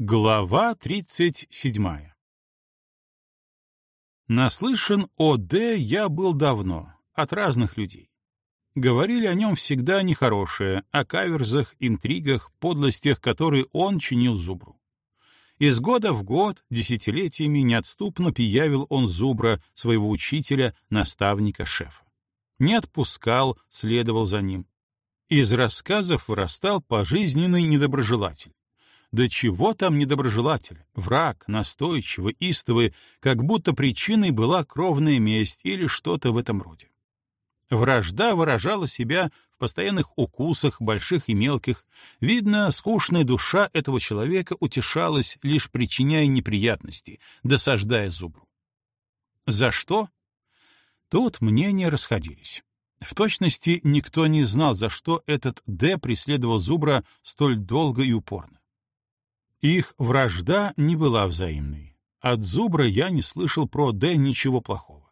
Глава 37 Наслышан о Д я был давно, от разных людей. Говорили о нем всегда нехорошее, о каверзах, интригах, подлостях, которые он чинил Зубру. Из года в год, десятилетиями неотступно пиявил он Зубра, своего учителя, наставника, шефа. Не отпускал, следовал за ним. Из рассказов вырастал пожизненный недоброжелатель да чего там недоброжелатель, враг, настойчивый, истовый, как будто причиной была кровная месть или что-то в этом роде. Вражда выражала себя в постоянных укусах, больших и мелких. Видно, скучная душа этого человека утешалась, лишь причиняя неприятности, досаждая зубру. За что? Тут мнения расходились. В точности никто не знал, за что этот Д преследовал Зубра столь долго и упорно. Их вражда не была взаимной. От Зубра я не слышал про Д ничего плохого.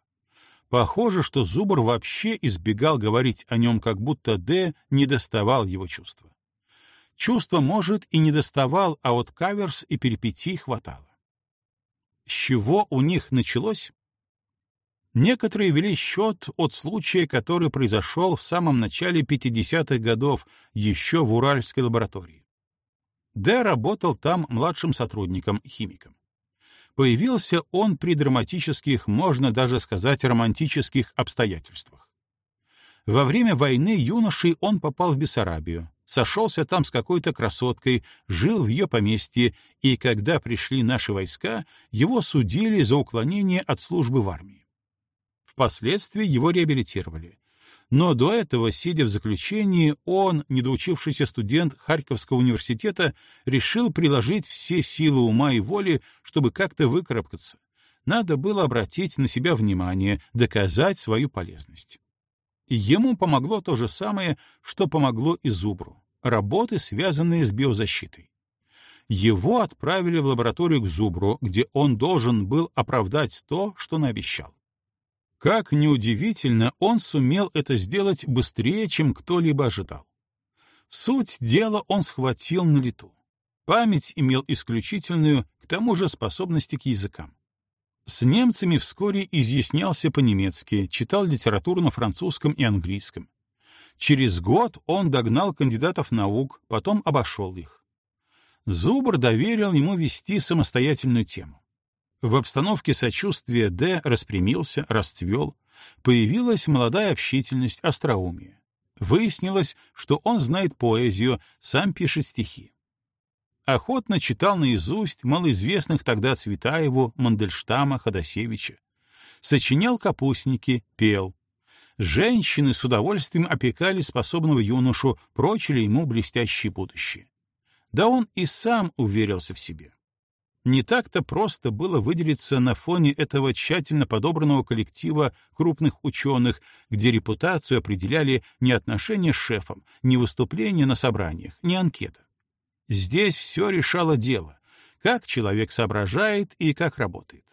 Похоже, что Зубр вообще избегал говорить о нем, как будто Д не доставал его чувства. Чувства, может, и не доставал, а вот каверс и перипетий хватало. С чего у них началось? Некоторые вели счет от случая, который произошел в самом начале 50-х годов, еще в Уральской лаборатории. Д работал там младшим сотрудником, химиком. Появился он при драматических, можно даже сказать, романтических обстоятельствах. Во время войны юношей он попал в Бессарабию, сошелся там с какой-то красоткой, жил в ее поместье, и когда пришли наши войска, его судили за уклонение от службы в армии. Впоследствии его реабилитировали, но до этого, сидя в заключении, он, недоучившийся студент Харьковского университета, решил приложить все силы ума и воли, чтобы как-то выкарабкаться. Надо было обратить на себя внимание, доказать свою полезность. Ему помогло то же самое, что помогло и Зубру — работы, связанные с биозащитой. Его отправили в лабораторию к Зубру, где он должен был оправдать то, что наобещал. Как неудивительно, он сумел это сделать быстрее, чем кто-либо ожидал. Суть дела он схватил на лету. Память имел исключительную, к тому же способности к языкам. С немцами вскоре изъяснялся по-немецки, читал литературу на французском и английском. Через год он догнал кандидатов наук, потом обошел их. Зубр доверил ему вести самостоятельную тему. В обстановке сочувствия Д распрямился, расцвел. Появилась молодая общительность, остроумие. Выяснилось, что он знает поэзию, сам пишет стихи. Охотно читал наизусть малоизвестных тогда Цветаеву, Мандельштама, Ходосевича. Сочинял капустники, пел. Женщины с удовольствием опекали способного юношу, прочили ему блестящее будущее. Да он и сам уверился в себе. Не так-то просто было выделиться на фоне этого тщательно подобранного коллектива крупных ученых, где репутацию определяли не отношения с шефом, не выступления на собраниях, не анкета. Здесь все решало дело, как человек соображает и как работает.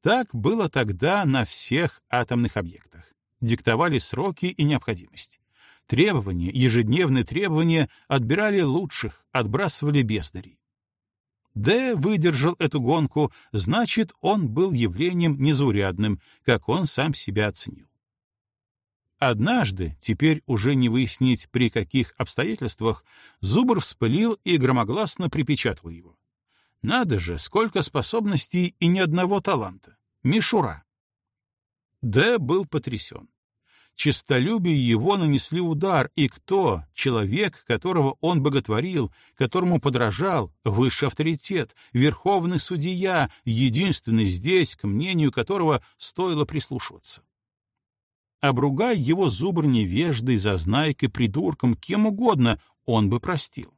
Так было тогда на всех атомных объектах. Диктовали сроки и необходимость. Требования, ежедневные требования отбирали лучших, отбрасывали бездарей. Д выдержал эту гонку, значит, он был явлением незаурядным, как он сам себя оценил. Однажды, теперь уже не выяснить при каких обстоятельствах, Зубр вспылил и громогласно припечатал его. Надо же, сколько способностей и ни одного таланта. Мишура. Д был потрясен честолюбию его нанесли удар, и кто, человек, которого он боготворил, которому подражал, высший авторитет, верховный судья, единственный здесь, к мнению которого стоило прислушиваться. Обругай его зубр невеждой, зазнайкой, придурком, кем угодно, он бы простил.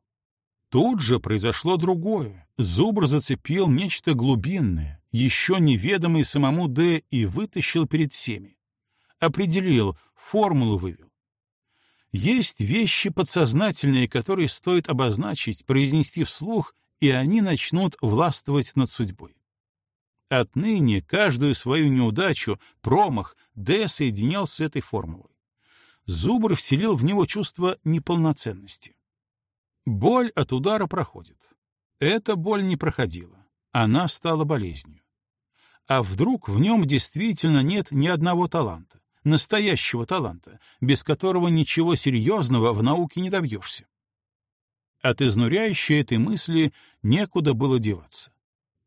Тут же произошло другое. Зубр зацепил нечто глубинное, еще неведомое самому Д, и вытащил перед всеми. Определил, формулу вывел. Есть вещи подсознательные, которые стоит обозначить, произнести вслух, и они начнут властвовать над судьбой. Отныне каждую свою неудачу, промах Д соединял с этой формулой. Зубр вселил в него чувство неполноценности. Боль от удара проходит. Эта боль не проходила, она стала болезнью. А вдруг в нем действительно нет ни одного таланта, настоящего таланта, без которого ничего серьезного в науке не добьешься? От изнуряющей этой мысли некуда было деваться.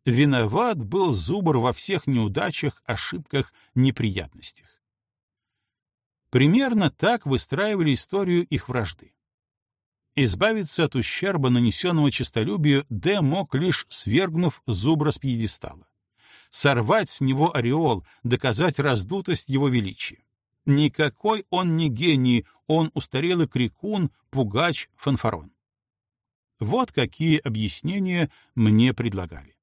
Виноват был Зубр во всех неудачах, ошибках, неприятностях. Примерно так выстраивали историю их вражды. Избавиться от ущерба, нанесенного честолюбию, Д мог лишь свергнув Зубра с пьедестала. Сорвать с него ореол, доказать раздутость его величия. Никакой он не гений, он устарелый крикун, пугач, фанфарон. Вот какие объяснения мне предлагали.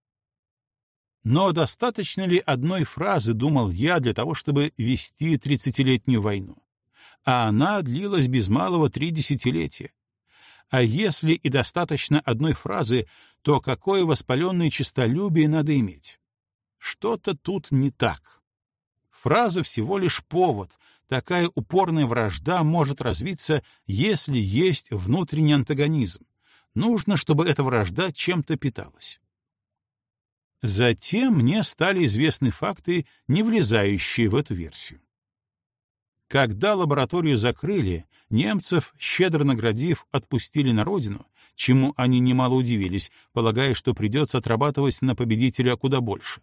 Но достаточно ли одной фразы, думал я, для того, чтобы вести тридцатилетнюю войну? А она длилась без малого три десятилетия. А если и достаточно одной фразы, то какое воспаленное честолюбие надо иметь? Что-то тут не так. Фраза всего лишь повод. Такая упорная вражда может развиться, если есть внутренний антагонизм. Нужно, чтобы эта вражда чем-то питалась. Затем мне стали известны факты, не влезающие в эту версию. Когда лабораторию закрыли, немцев, щедро наградив, отпустили на родину, чему они немало удивились, полагая, что придется отрабатывать на победителя куда больше.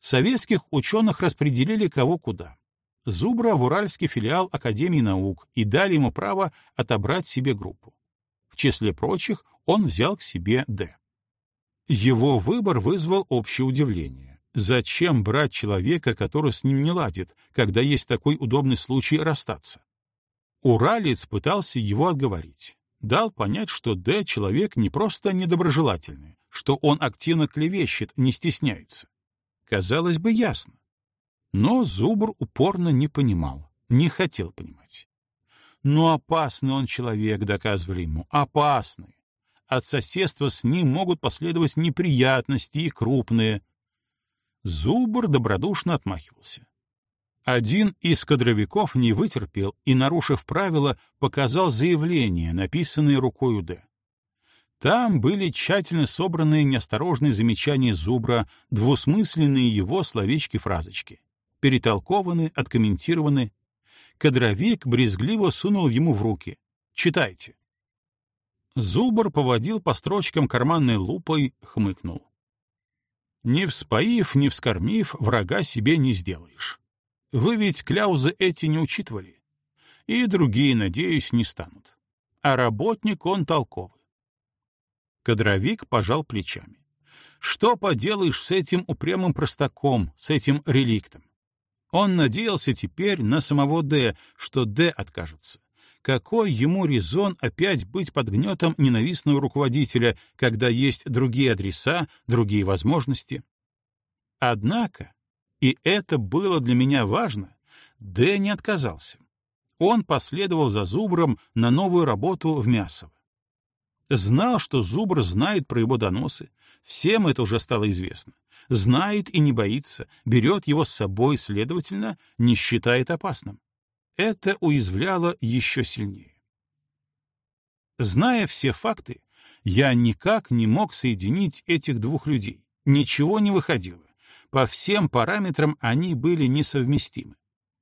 Советских ученых распределили кого куда. Зубра в уральский филиал Академии наук и дали ему право отобрать себе группу. В числе прочих он взял к себе Д. Его выбор вызвал общее удивление. Зачем брать человека, который с ним не ладит, когда есть такой удобный случай расстаться? Уралец пытался его отговорить. Дал понять, что Д — человек не просто недоброжелательный, что он активно клевещет, не стесняется. Казалось бы, ясно. Но Зубр упорно не понимал, не хотел понимать. Но опасный он человек, доказывали ему, опасный от соседства с ним могут последовать неприятности и крупные. Зубр добродушно отмахивался. Один из кадровиков не вытерпел и, нарушив правила, показал заявление, написанное рукой Д. Там были тщательно собранные неосторожные замечания Зубра, двусмысленные его словечки-фразочки. Перетолкованы, откомментированы. Кадровик брезгливо сунул ему в руки. «Читайте». Зубр поводил по строчкам карманной лупой, хмыкнул. «Не вспоив, не вскормив, врага себе не сделаешь. Вы ведь кляузы эти не учитывали. И другие, надеюсь, не станут. А работник он толковый». Кадровик пожал плечами. «Что поделаешь с этим упрямым простаком, с этим реликтом? Он надеялся теперь на самого Д, что Д откажется. Какой ему резон опять быть под гнетом ненавистного руководителя, когда есть другие адреса, другие возможности? Однако, и это было для меня важно, Д не отказался. Он последовал за Зубром на новую работу в Мясово. Знал, что Зубр знает про его доносы. Всем это уже стало известно. Знает и не боится, берет его с собой, следовательно, не считает опасным это уязвляло еще сильнее. Зная все факты, я никак не мог соединить этих двух людей. Ничего не выходило. По всем параметрам они были несовместимы.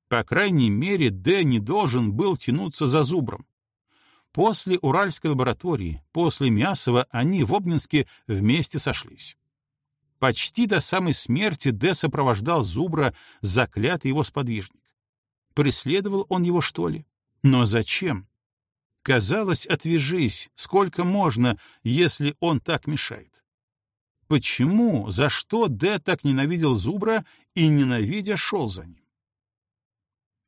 По крайней мере, Д не должен был тянуться за зубром. После Уральской лаборатории, после Мясова они в Обнинске вместе сошлись. Почти до самой смерти Д сопровождал Зубра, заклятый его сподвижник. Преследовал он его, что ли? Но зачем? Казалось, отвяжись, сколько можно, если он так мешает. Почему, за что Д так ненавидел Зубра и, ненавидя, шел за ним?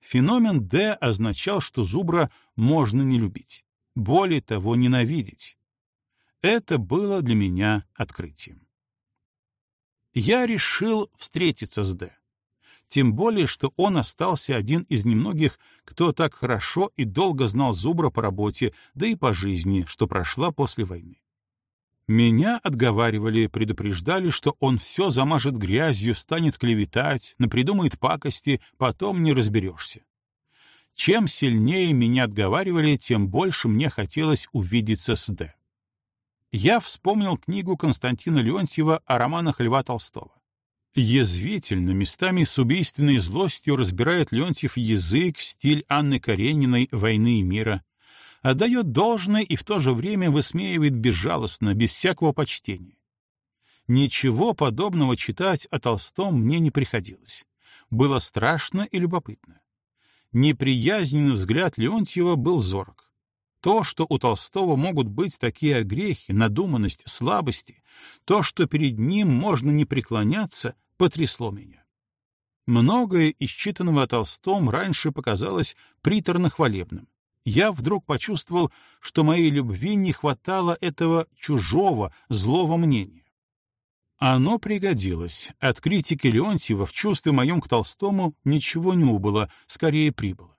Феномен Д означал, что Зубра можно не любить, более того, ненавидеть. Это было для меня открытием. Я решил встретиться с Д тем более, что он остался один из немногих, кто так хорошо и долго знал Зубра по работе, да и по жизни, что прошла после войны. Меня отговаривали, предупреждали, что он все замажет грязью, станет клеветать, напридумает пакости, потом не разберешься. Чем сильнее меня отговаривали, тем больше мне хотелось увидеться с Д. я вспомнил книгу Константина Леонтьева о романах Льва Толстого. Язвительно, местами с убийственной злостью разбирает Леонтьев язык, стиль Анны Карениной «Войны и мира», отдает должное и в то же время высмеивает безжалостно, без всякого почтения. Ничего подобного читать о Толстом мне не приходилось. Было страшно и любопытно. Неприязненный взгляд Леонтьева был зорок. То, что у Толстого могут быть такие огрехи, надуманность, слабости, то, что перед ним можно не преклоняться, потрясло меня. Многое из читанного Толстом раньше показалось приторно-хвалебным. Я вдруг почувствовал, что моей любви не хватало этого чужого, злого мнения. Оно пригодилось. От критики Леонтьева в чувстве моем к Толстому ничего не убыло, скорее прибыло.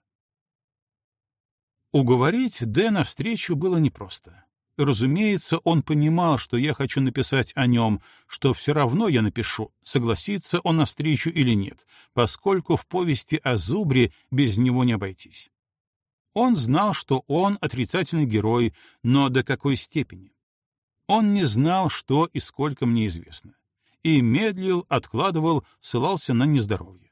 Уговорить Дэ навстречу было непросто. Разумеется, он понимал, что я хочу написать о нем, что все равно я напишу, согласится он навстречу или нет, поскольку в повести о Зубре без него не обойтись. Он знал, что он отрицательный герой, но до какой степени? Он не знал, что и сколько мне известно. И медлил, откладывал, ссылался на нездоровье.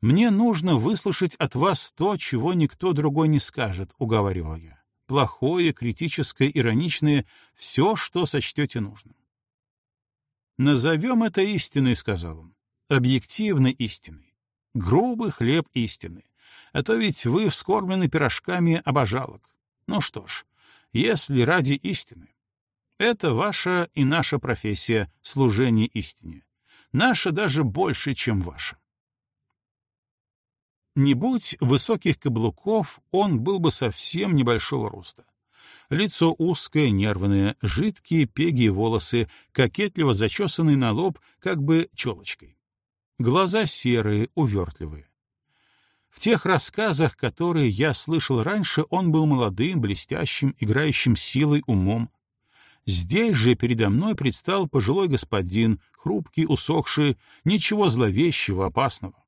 «Мне нужно выслушать от вас то, чего никто другой не скажет», — уговаривал я плохое, критическое, ироничное, все, что сочтете нужным. «Назовем это истиной», — сказал он, — «объективной истиной. Грубый хлеб истины. А то ведь вы вскормлены пирожками обожалок. Ну что ж, если ради истины. Это ваша и наша профессия — служение истине. Наша даже больше, чем ваша. Не будь высоких каблуков, он был бы совсем небольшого роста. Лицо узкое, нервное, жидкие пеги волосы, кокетливо зачесанные на лоб, как бы челочкой. Глаза серые, увертливые. В тех рассказах, которые я слышал раньше, он был молодым, блестящим, играющим силой, умом. Здесь же передо мной предстал пожилой господин, хрупкий, усохший, ничего зловещего, опасного.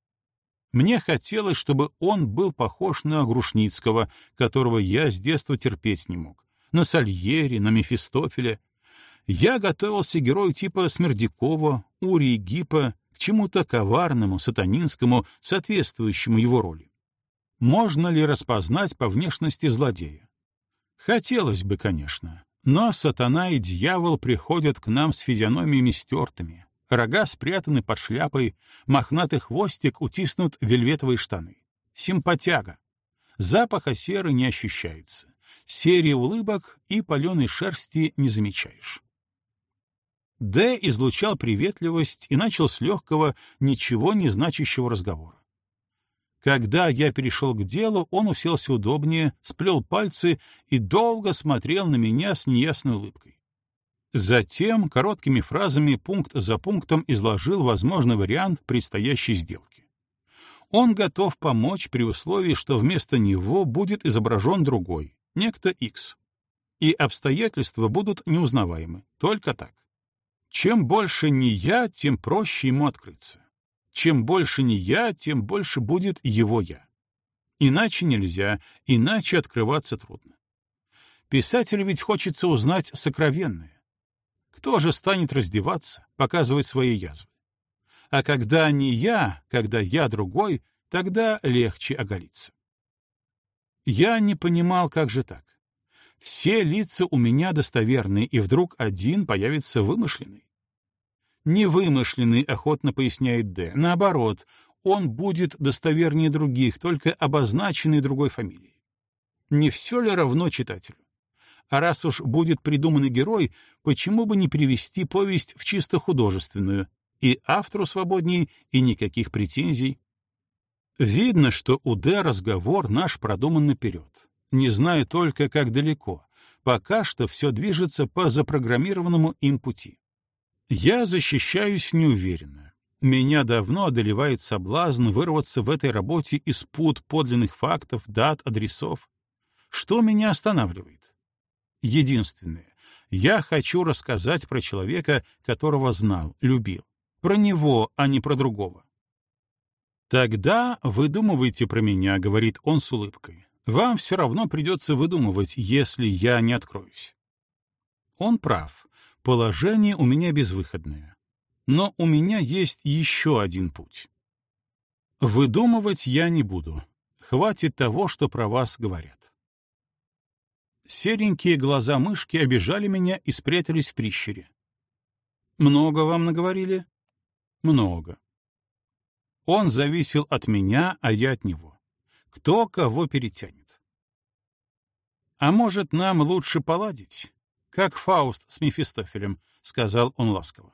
Мне хотелось, чтобы он был похож на Грушницкого, которого я с детства терпеть не мог, на Сальери, на Мефистофеля. Я готовился герою типа Смердякова, Урии Гипа, к чему-то коварному, сатанинскому, соответствующему его роли. Можно ли распознать по внешности злодея? Хотелось бы, конечно, но сатана и дьявол приходят к нам с физиономиями стертыми, Рога спрятаны под шляпой, мохнатый хвостик утиснут вельветовые штаны. Симпатяга. Запаха серы не ощущается. Серии улыбок и паленой шерсти не замечаешь. Д излучал приветливость и начал с легкого, ничего не значащего разговора. Когда я перешел к делу, он уселся удобнее, сплел пальцы и долго смотрел на меня с неясной улыбкой. Затем короткими фразами пункт за пунктом изложил возможный вариант предстоящей сделки. Он готов помочь при условии, что вместо него будет изображен другой, некто X. И обстоятельства будут неузнаваемы, только так. Чем больше не я, тем проще ему открыться. Чем больше не я, тем больше будет его я. Иначе нельзя, иначе открываться трудно. Писателю ведь хочется узнать сокровенное кто же станет раздеваться, показывать свои язвы? А когда не я, когда я другой, тогда легче оголиться. Я не понимал, как же так. Все лица у меня достоверные, и вдруг один появится вымышленный. Не вымышленный, охотно поясняет Д. Наоборот, он будет достовернее других, только обозначенный другой фамилией. Не все ли равно читателю? А раз уж будет придуманный герой, почему бы не перевести повесть в чисто художественную? И автору свободнее, и никаких претензий. Видно, что у Д разговор наш продуман наперед. Не знаю только, как далеко. Пока что все движется по запрограммированному им пути. Я защищаюсь неуверенно. Меня давно одолевает соблазн вырваться в этой работе из пут подлинных фактов, дат, адресов. Что меня останавливает? единственное. Я хочу рассказать про человека, которого знал, любил. Про него, а не про другого. «Тогда выдумывайте про меня», — говорит он с улыбкой. «Вам все равно придется выдумывать, если я не откроюсь». Он прав. Положение у меня безвыходное. Но у меня есть еще один путь. Выдумывать я не буду. Хватит того, что про вас говорят. Серенькие глаза мышки обижали меня и спрятались в прищере. «Много вам наговорили?» «Много». Он зависел от меня, а я от него. Кто кого перетянет. «А может, нам лучше поладить? Как Фауст с Мефистофелем», — сказал он ласково.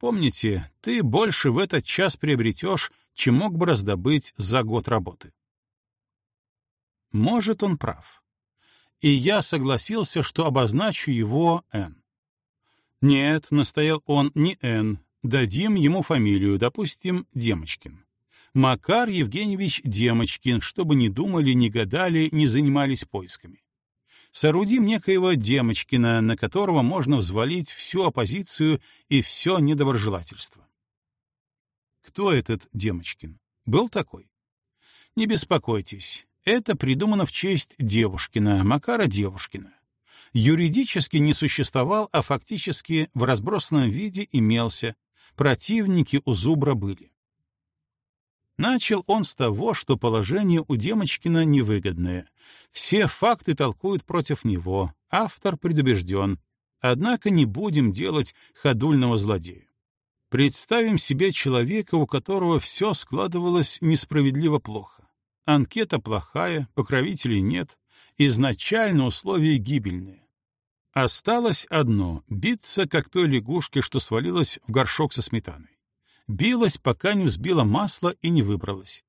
«Помните, ты больше в этот час приобретешь, чем мог бы раздобыть за год работы». Может, он прав. И я согласился, что обозначу его Н. Нет, настоял он, не Н. Дадим ему фамилию, допустим, Демочкин. Макар Евгеньевич Демочкин, чтобы не думали, не гадали, не занимались поисками. Соорудим некоего Демочкина, на которого можно взвалить всю оппозицию и все недоброжелательство. Кто этот Демочкин? Был такой? Не беспокойтесь, это придумано в честь Девушкина, Макара Девушкина. Юридически не существовал, а фактически в разбросанном виде имелся. Противники у Зубра были. Начал он с того, что положение у Демочкина невыгодное. Все факты толкуют против него, автор предубежден. Однако не будем делать ходульного злодея. Представим себе человека, у которого все складывалось несправедливо плохо. Анкета плохая, покровителей нет, изначально условия гибельные. Осталось одно — биться, как той лягушке, что свалилась в горшок со сметаной билась, пока не взбила масло и не выбралась.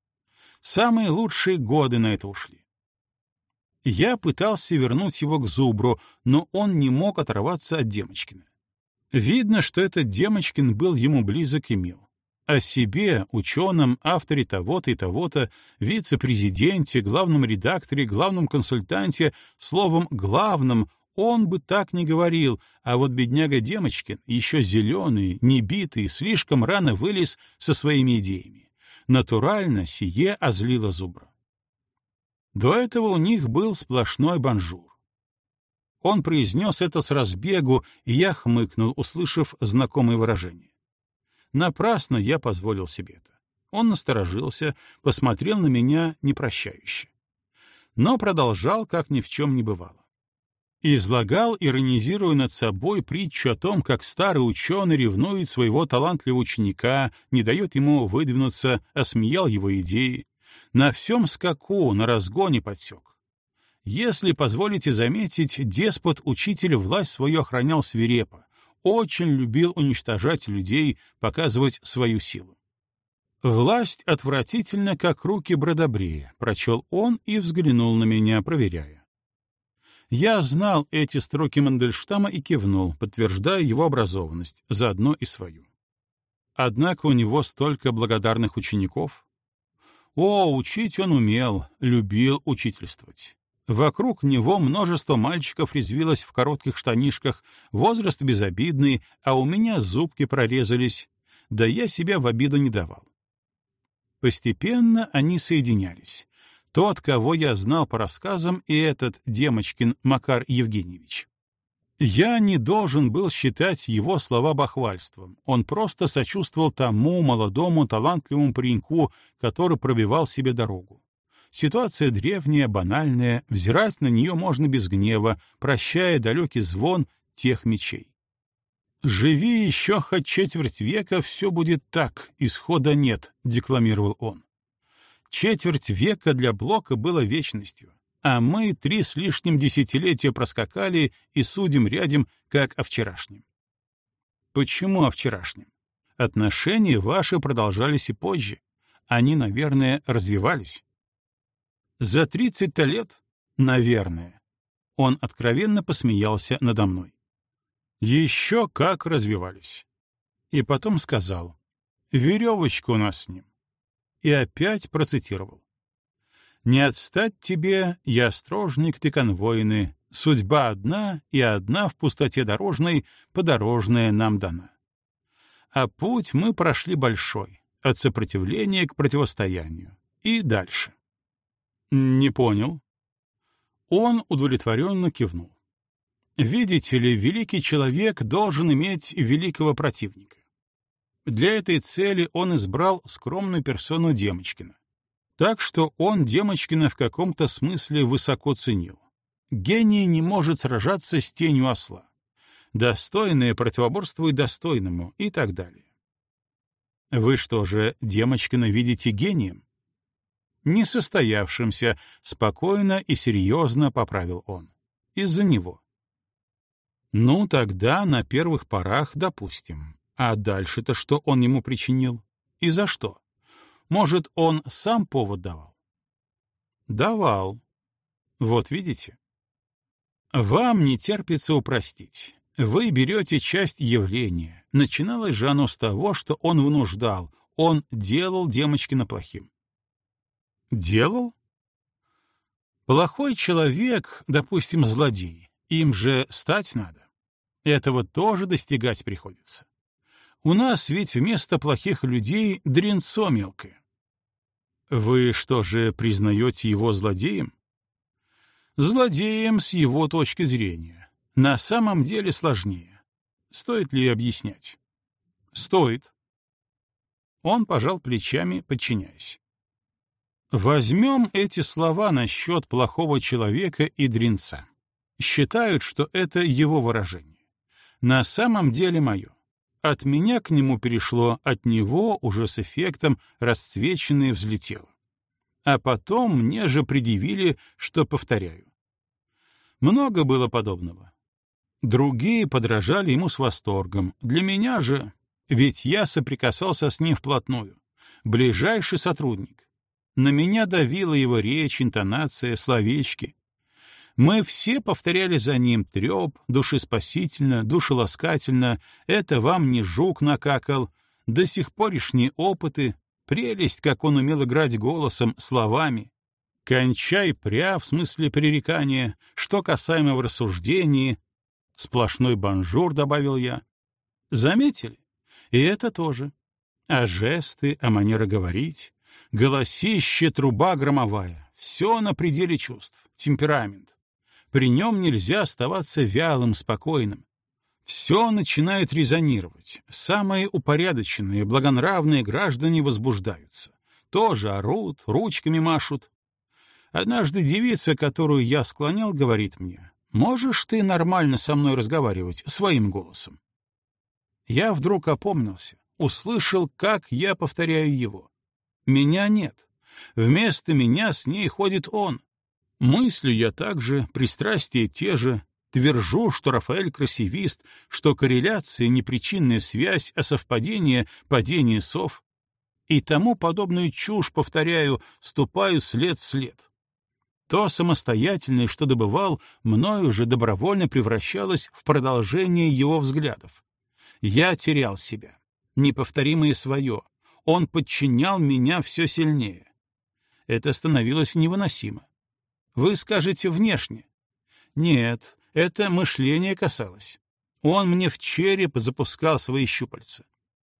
Самые лучшие годы на это ушли. Я пытался вернуть его к Зубру, но он не мог оторваться от Демочкина. Видно, что этот Демочкин был ему близок и мил. О себе, ученом, авторе того-то и того-то, вице-президенте, главном редакторе, главном консультанте, словом, главном, он бы так не говорил, а вот бедняга Демочкин, еще зеленый, небитый, слишком рано вылез со своими идеями. Натурально сие озлило зубра. До этого у них был сплошной банжур. Он произнес это с разбегу, и я хмыкнул, услышав знакомое выражение. Напрасно я позволил себе это. Он насторожился, посмотрел на меня непрощающе. Но продолжал, как ни в чем не бывало излагал, иронизируя над собой притчу о том, как старый ученый ревнует своего талантливого ученика, не дает ему выдвинуться, осмеял его идеи. На всем скаку, на разгоне подсек. Если позволите заметить, деспот-учитель власть свою охранял свирепо, очень любил уничтожать людей, показывать свою силу. «Власть отвратительно, как руки Бродобрея», — прочел он и взглянул на меня, проверяя. Я знал эти строки Мандельштама и кивнул, подтверждая его образованность, заодно и свою. Однако у него столько благодарных учеников. О, учить он умел, любил учительствовать. Вокруг него множество мальчиков резвилось в коротких штанишках, возраст безобидный, а у меня зубки прорезались, да я себя в обиду не давал. Постепенно они соединялись. Тот, кого я знал по рассказам, и этот Демочкин Макар Евгеньевич. Я не должен был считать его слова бахвальством. Он просто сочувствовал тому молодому талантливому пареньку, который пробивал себе дорогу. Ситуация древняя, банальная, взирать на нее можно без гнева, прощая далекий звон тех мечей. «Живи еще хоть четверть века, все будет так, исхода нет», — декламировал он. Четверть века для Блока было вечностью, а мы три с лишним десятилетия проскакали и судим рядом, как о вчерашнем. Почему о вчерашнем? Отношения ваши продолжались и позже. Они, наверное, развивались. За тридцать-то лет? Наверное. Он откровенно посмеялся надо мной. Еще как развивались. И потом сказал, веревочка у нас с ним и опять процитировал. «Не отстать тебе, я строжник ты конвойны, судьба одна и одна в пустоте дорожной, подорожная нам дана. А путь мы прошли большой, от сопротивления к противостоянию, и дальше». «Не понял». Он удовлетворенно кивнул. Видите ли, великий человек должен иметь великого противника. Для этой цели он избрал скромную персону Демочкина. Так что он Демочкина в каком-то смысле высоко ценил. Гений не может сражаться с тенью осла. Достойное противоборствует достойному и так далее. Вы что же, Демочкина, видите гением? Несостоявшимся, спокойно и серьезно поправил он. Из-за него. Ну, тогда на первых порах допустим. А дальше-то что он ему причинил? И за что? Может, он сам повод давал? Давал. Вот видите? Вам не терпится упростить. Вы берете часть явления. Начиналось же оно с того, что он вынуждал, он делал Демочкина плохим. Делал? Плохой человек, допустим, злодей, им же стать надо. Этого тоже достигать приходится. У нас ведь вместо плохих людей дренцо мелкое. Вы что же, признаете его злодеем? Злодеем с его точки зрения. На самом деле сложнее. Стоит ли объяснять? Стоит. Он пожал плечами, подчиняясь. Возьмем эти слова насчет плохого человека и дренца. Считают, что это его выражение. На самом деле мое. От меня к нему перешло, от него уже с эффектом расцвеченное взлетело. А потом мне же предъявили, что повторяю. Много было подобного. Другие подражали ему с восторгом. Для меня же... Ведь я соприкасался с ним вплотную. Ближайший сотрудник. На меня давила его речь, интонация, словечки. Мы все повторяли за ним треп, душеспасительно, душеласкательно, это вам не жук накакал, до сих поришние опыты, прелесть, как он умел играть голосом, словами. Кончай пря в смысле пререкания, что касаемо в рассуждении. Сплошной банжур, добавил я. Заметили? И это тоже. А жесты, а манера говорить, голосище, труба громовая — все на пределе чувств, темперамент. При нем нельзя оставаться вялым, спокойным. Все начинает резонировать. Самые упорядоченные, благонравные граждане возбуждаются. Тоже орут, ручками машут. Однажды девица, которую я склонял, говорит мне, «Можешь ты нормально со мной разговаривать своим голосом?» Я вдруг опомнился, услышал, как я повторяю его. Меня нет. Вместо меня с ней ходит он. Мыслю я также, пристрастия те же, твержу, что Рафаэль красивист, что корреляция — не причинная связь, а совпадение, падение сов. И тому подобную чушь, повторяю, ступаю след в след. То самостоятельное, что добывал, мною же добровольно превращалось в продолжение его взглядов. Я терял себя, неповторимое свое. Он подчинял меня все сильнее. Это становилось невыносимо. Вы скажете внешне. Нет, это мышление касалось. Он мне в череп запускал свои щупальца.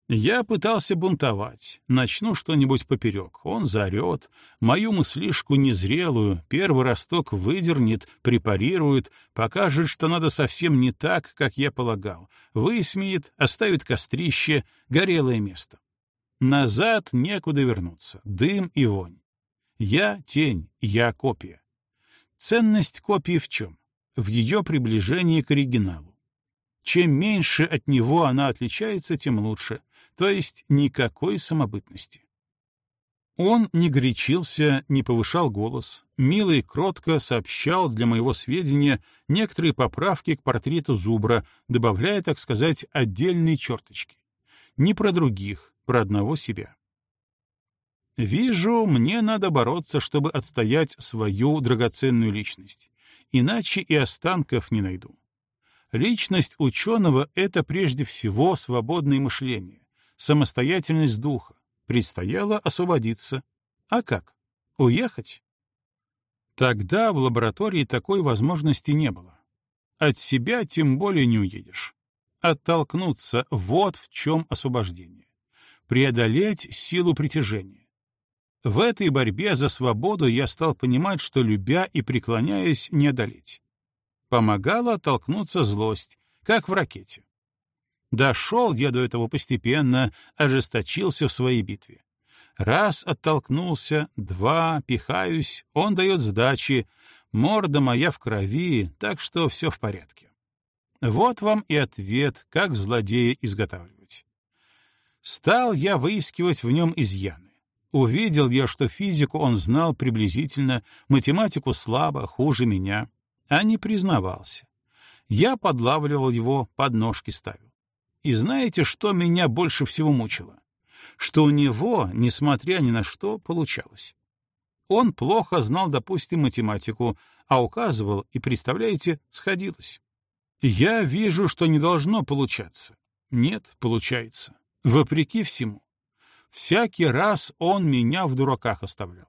Я пытался бунтовать, начну что-нибудь поперек. Он заорет, мою мыслишку незрелую, первый росток выдернет, препарирует, покажет, что надо совсем не так, как я полагал, высмеет, оставит кострище, горелое место. Назад некуда вернуться, дым и вонь. Я — тень, я — копия. Ценность копии в чем? В ее приближении к оригиналу. Чем меньше от него она отличается, тем лучше, то есть никакой самобытности. Он не горячился, не повышал голос, мило и кротко сообщал для моего сведения некоторые поправки к портрету Зубра, добавляя, так сказать, отдельные черточки. Не про других, про одного себя. Вижу, мне надо бороться, чтобы отстоять свою драгоценную личность. Иначе и останков не найду. Личность ученого — это прежде всего свободное мышление, самостоятельность духа. Предстояло освободиться. А как? Уехать? Тогда в лаборатории такой возможности не было. От себя тем более не уедешь. Оттолкнуться — вот в чем освобождение. Преодолеть силу притяжения в этой борьбе за свободу я стал понимать, что, любя и преклоняясь, не одолеть. Помогала оттолкнуться злость, как в ракете. Дошел я до этого постепенно, ожесточился в своей битве. Раз оттолкнулся, два, пихаюсь, он дает сдачи, морда моя в крови, так что все в порядке. Вот вам и ответ, как злодея изготавливать. Стал я выискивать в нем изъяны. Увидел я, что физику он знал приблизительно, математику слабо, хуже меня, а не признавался. Я подлавливал его, под ножки ставил. И знаете, что меня больше всего мучило? Что у него, несмотря ни на что, получалось. Он плохо знал, допустим, математику, а указывал, и, представляете, сходилось. Я вижу, что не должно получаться. Нет, получается. Вопреки всему. Всякий раз он меня в дураках оставлял.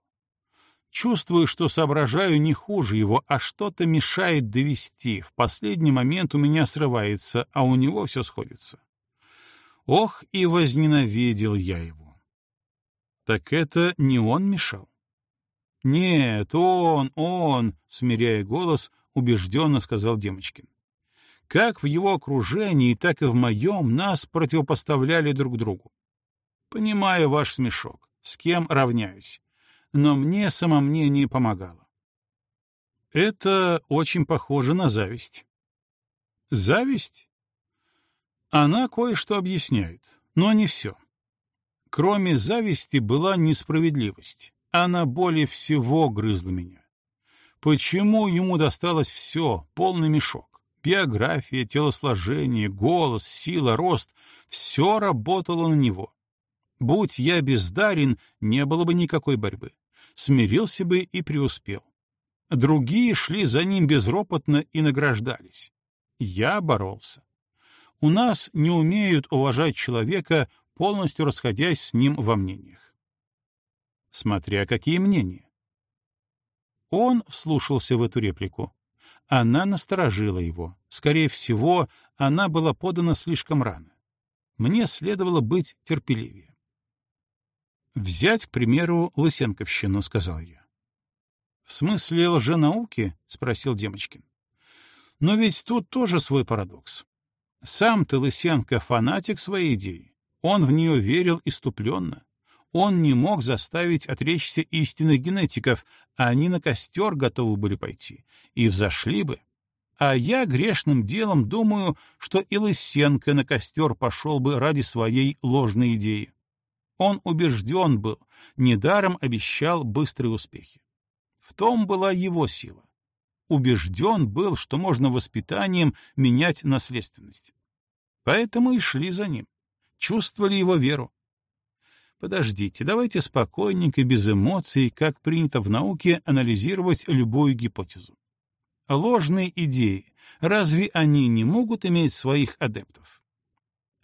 Чувствую, что соображаю не хуже его, а что-то мешает довести. В последний момент у меня срывается, а у него все сходится. Ох, и возненавидел я его. Так это не он мешал? Нет, он, он, смиряя голос, убежденно сказал Демочкин. Как в его окружении, так и в моем нас противопоставляли друг другу. Понимаю ваш смешок, с кем равняюсь, но мне самомнение помогало. Это очень похоже на зависть. Зависть? Она кое-что объясняет, но не все. Кроме зависти была несправедливость. Она более всего грызла меня. Почему ему досталось все, полный мешок? Биография, телосложение, голос, сила, рост — все работало на него. Будь я бездарен, не было бы никакой борьбы. Смирился бы и преуспел. Другие шли за ним безропотно и награждались. Я боролся. У нас не умеют уважать человека, полностью расходясь с ним во мнениях. Смотря какие мнения. Он вслушался в эту реплику. Она насторожила его. Скорее всего, она была подана слишком рано. Мне следовало быть терпеливее. «Взять, к примеру, Лысенковщину», — сказал я. «В смысле лженауки?» — спросил Демочкин. «Но ведь тут тоже свой парадокс. Сам ты, Лысенко, фанатик своей идеи. Он в нее верил иступленно. Он не мог заставить отречься истинных генетиков, а они на костер готовы были пойти. И взошли бы. А я грешным делом думаю, что и Лысенко на костер пошел бы ради своей ложной идеи. Он убежден был, недаром обещал быстрые успехи. В том была его сила убежден был, что можно воспитанием менять наследственность. Поэтому и шли за ним, чувствовали его веру. Подождите, давайте спокойненько, без эмоций, как принято в науке, анализировать любую гипотезу. Ложные идеи, разве они не могут иметь своих адептов?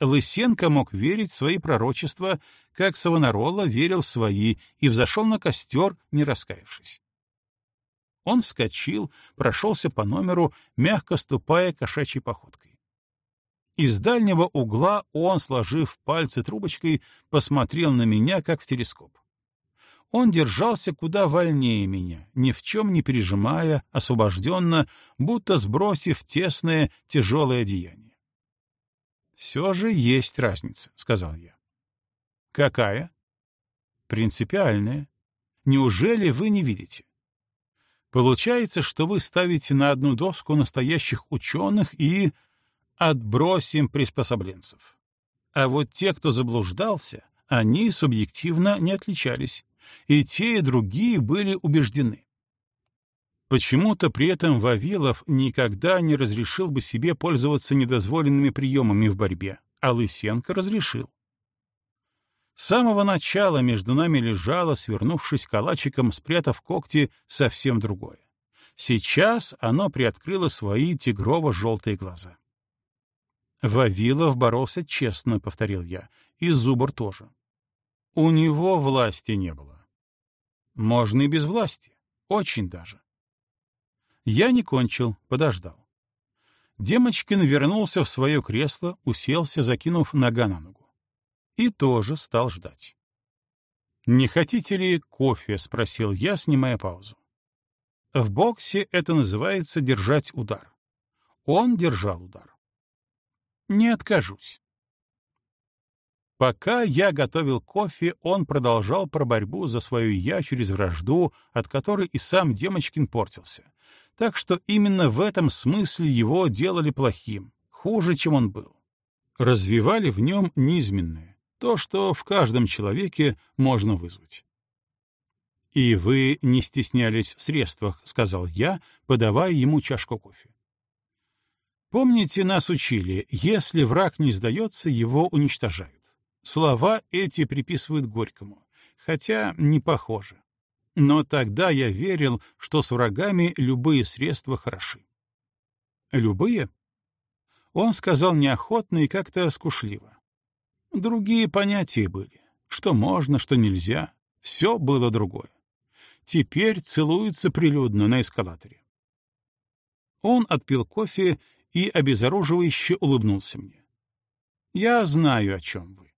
Лысенко мог верить в свои пророчества, как Савонарола верил в свои и взошел на костер, не раскаявшись. Он вскочил, прошелся по номеру, мягко ступая кошачьей походкой. Из дальнего угла он, сложив пальцы трубочкой, посмотрел на меня, как в телескоп. Он держался куда вольнее меня, ни в чем не пережимая, освобожденно, будто сбросив тесное, тяжелое одеяние. «Все же есть разница», — сказал я. «Какая?» «Принципиальная. Неужели вы не видите? Получается, что вы ставите на одну доску настоящих ученых и отбросим приспособленцев. А вот те, кто заблуждался, они субъективно не отличались, и те, и другие были убеждены. Почему-то при этом Вавилов никогда не разрешил бы себе пользоваться недозволенными приемами в борьбе, а Лысенко разрешил. С самого начала между нами лежало, свернувшись калачиком, спрятав когти, совсем другое. Сейчас оно приоткрыло свои тигрово-желтые глаза. Вавилов боролся честно, — повторил я, — и Зубр тоже. У него власти не было. Можно и без власти. Очень даже. Я не кончил, подождал. Демочкин вернулся в свое кресло, уселся, закинув нога на ногу и тоже стал ждать. «Не хотите ли кофе?» — спросил я, снимая паузу. В боксе это называется держать удар. Он держал удар. Не откажусь. Пока я готовил кофе, он продолжал про борьбу за свою «я» через вражду, от которой и сам Демочкин портился. Так что именно в этом смысле его делали плохим, хуже, чем он был. Развивали в нем низменное, то, что в каждом человеке можно вызвать. «И вы не стеснялись в средствах», — сказал я, подавая ему чашку кофе. Помните, нас учили, если враг не сдается, его уничтожают. Слова эти приписывают Горькому, хотя не похоже. Но тогда я верил, что с врагами любые средства хороши. Любые? Он сказал неохотно и как-то скушливо. Другие понятия были. Что можно, что нельзя. Все было другое. Теперь целуются прилюдно на эскалаторе. Он отпил кофе и обезоруживающе улыбнулся мне. «Я знаю, о чем вы.